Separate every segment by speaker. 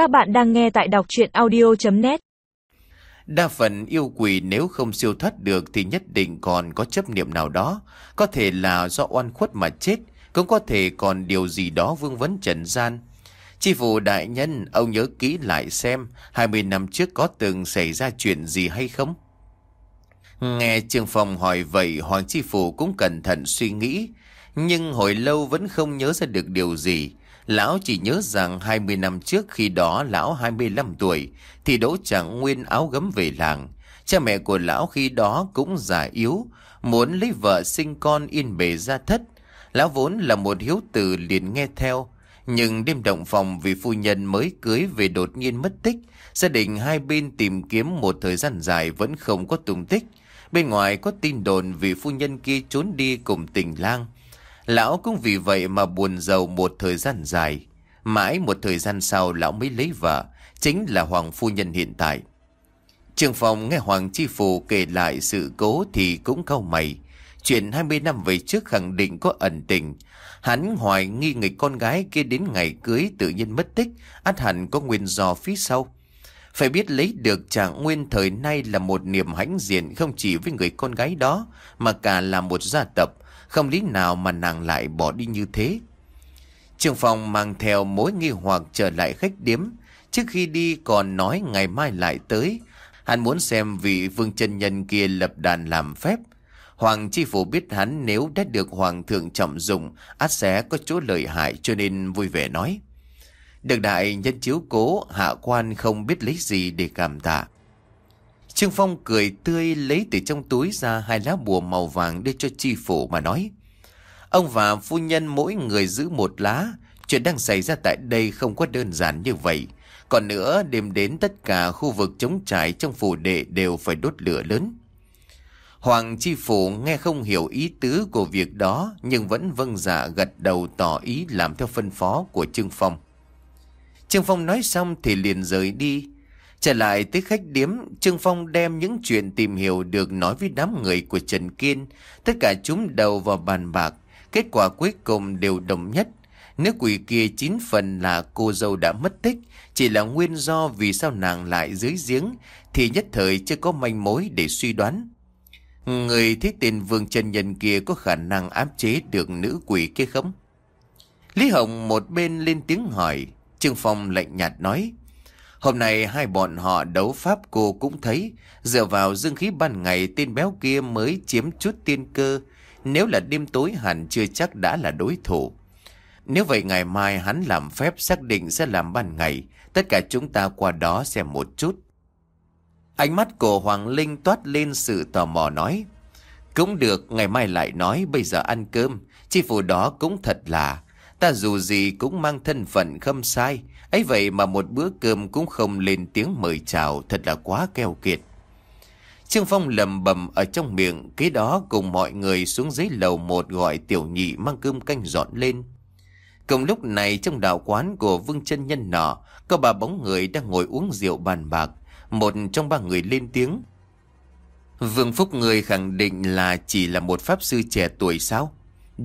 Speaker 1: Các bạn đang nghe tại đọc chuyện audio.net
Speaker 2: Đa phần yêu quỷ nếu không siêu thoát được thì nhất định còn có chấp niệm nào đó. Có thể là do oan khuất mà chết, cũng có thể còn điều gì đó vương vấn trần gian. Chi phủ đại nhân, ông nhớ kỹ lại xem 20 năm trước có từng xảy ra chuyện gì hay không? Nghe Trương Phong hỏi vậy Hoàng Chi Phủ cũng cẩn thận suy nghĩ Nhưng hồi lâu vẫn không nhớ ra được điều gì Lão chỉ nhớ rằng 20 năm trước khi đó lão 25 tuổi Thì Đỗ chẳng Nguyên áo gấm về làng. Cha mẹ của lão khi đó cũng già yếu, Muốn lấy vợ sinh con yên bề ra thất. Lão vốn là một hiếu tử liền nghe theo, Nhưng đêm động phòng vì phu nhân mới cưới về đột nhiên mất tích, Gia đình hai bên tìm kiếm một thời gian dài vẫn không có tung tích. Bên ngoài có tin đồn vì phu nhân kia trốn đi cùng tình lang. Lão cũng vì vậy mà buồn giàu một thời gian dài. Mãi một thời gian sau lão mới lấy vợ, chính là Hoàng phu nhân hiện tại. Trường phòng nghe Hoàng Chi Phù kể lại sự cố thì cũng cau mày. Chuyện 20 năm về trước khẳng định có ẩn tình. Hắn hoài nghi người con gái kia đến ngày cưới tự nhiên mất tích, át hẳn có nguyên do phía sau. Phải biết lấy được trạng nguyên thời nay là một niềm hãnh diện không chỉ với người con gái đó, mà cả là một gia tập, không lý nào mà nàng lại bỏ đi như thế. Trường phòng mang theo mối nghi hoặc trở lại khách điếm, trước khi đi còn nói ngày mai lại tới. Hắn muốn xem vị vương chân nhân kia lập đàn làm phép. Hoàng chi phủ biết hắn nếu đã được hoàng thượng trọng dụng, át sẽ có chỗ lợi hại cho nên vui vẻ nói. Được đại nhân chiếu cố, hạ quan không biết lấy gì để cảm tạ. Trương Phong cười tươi lấy từ trong túi ra hai lá bùa màu vàng đưa cho chi phủ mà nói. Ông và phu nhân mỗi người giữ một lá. Chuyện đang xảy ra tại đây không có đơn giản như vậy. Còn nữa, đêm đến tất cả khu vực chống trải trong phủ đệ đều phải đốt lửa lớn. Hoàng Chi Phủ nghe không hiểu ý tứ của việc đó nhưng vẫn vâng dạ gật đầu tỏ ý làm theo phân phó của Trương Phong. Trương Phong nói xong thì liền rời đi. Trở lại tới khách điếm, Trương Phong đem những chuyện tìm hiểu được nói với đám người của Trần Kiên. Tất cả chúng đầu vào bàn bạc. Kết quả cuối cùng đều đồng nhất. Nếu quỷ kia chín phần là cô dâu đã mất tích, chỉ là nguyên do vì sao nàng lại dưới giếng, thì nhất thời chưa có manh mối để suy đoán. Người thấy tên Vương Trần Nhân kia có khả năng áp chế được nữ quỷ kia không? Lý Hồng một bên lên tiếng hỏi, Trương Phong lạnh nhạt nói. Hôm nay hai bọn họ đấu pháp cô cũng thấy, dựa vào dương khí ban ngày tên béo kia mới chiếm chút tiên cơ, nếu là đêm tối hẳn chưa chắc đã là đối thủ. Nếu vậy ngày mai hắn làm phép xác định sẽ làm ban ngày, tất cả chúng ta qua đó xem một chút. Ánh mắt của Hoàng Linh toát lên sự tò mò nói. Cũng được, ngày mai lại nói, bây giờ ăn cơm, chi phủ đó cũng thật là, Ta dù gì cũng mang thân phận khâm sai, ấy vậy mà một bữa cơm cũng không lên tiếng mời chào, thật là quá keo kiệt. Trương Phong lầm bầm ở trong miệng, kế đó cùng mọi người xuống dưới lầu một gọi tiểu nhị mang cơm canh dọn lên. Cùng lúc này trong đạo quán của Vương chân Nhân nọ, có ba bóng người đang ngồi uống rượu bàn bạc, một trong ba người lên tiếng. Vương Phúc người khẳng định là chỉ là một pháp sư trẻ tuổi sao?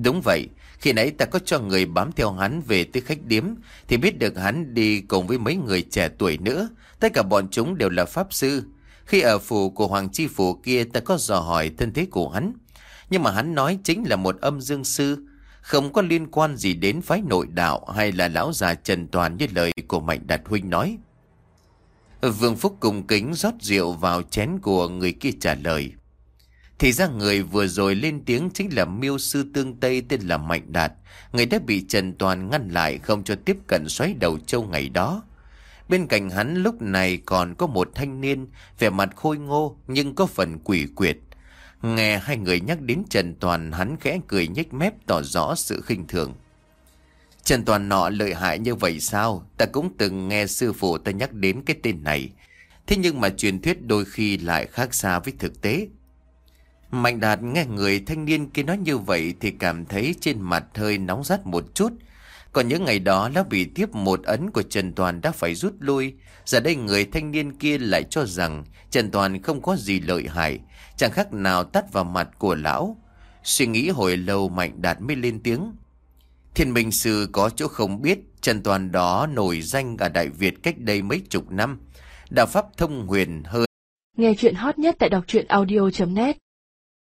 Speaker 2: Đúng vậy, khi nãy ta có cho người bám theo hắn về tới khách điếm Thì biết được hắn đi cùng với mấy người trẻ tuổi nữa. Tất cả bọn chúng đều là pháp sư. Khi ở phủ của Hoàng Chi Phủ kia ta có dò hỏi thân thế của hắn. Nhưng mà hắn nói chính là một âm dương sư. Không có liên quan gì đến phái nội đạo Hay là lão già Trần Toàn như lời của Mạnh Đạt Huynh nói. Vương Phúc cùng kính rót rượu vào chén của người kia trả lời thì ra người vừa rồi lên tiếng chính là miêu sư tương Tây tên là Mạnh Đạt. Người đã bị Trần Toàn ngăn lại không cho tiếp cận xoáy đầu châu ngày đó. Bên cạnh hắn lúc này còn có một thanh niên, vẻ mặt khôi ngô nhưng có phần quỷ quyệt. Nghe hai người nhắc đến Trần Toàn hắn khẽ cười nhếch mép tỏ rõ sự khinh thường. Trần Toàn nọ lợi hại như vậy sao? Ta cũng từng nghe sư phụ ta nhắc đến cái tên này. Thế nhưng mà truyền thuyết đôi khi lại khác xa với thực tế. Mạnh đạt nghe người thanh niên kia nói như vậy thì cảm thấy trên mặt hơi nóng rát một chút. Còn những ngày đó lão bị tiếp một ấn của Trần Toàn đã phải rút lui. Giờ đây người thanh niên kia lại cho rằng Trần Toàn không có gì lợi hại, chẳng khác nào tắt vào mặt của lão. Suy nghĩ hồi lâu Mạnh đạt mới lên tiếng. Thiên Minh Sư có chỗ không biết, Trần Toàn đó nổi danh ở Đại Việt cách đây mấy chục năm. Đạo Pháp thông huyền hơn.
Speaker 3: Nghe chuyện hot nhất tại đọc truyện audio.net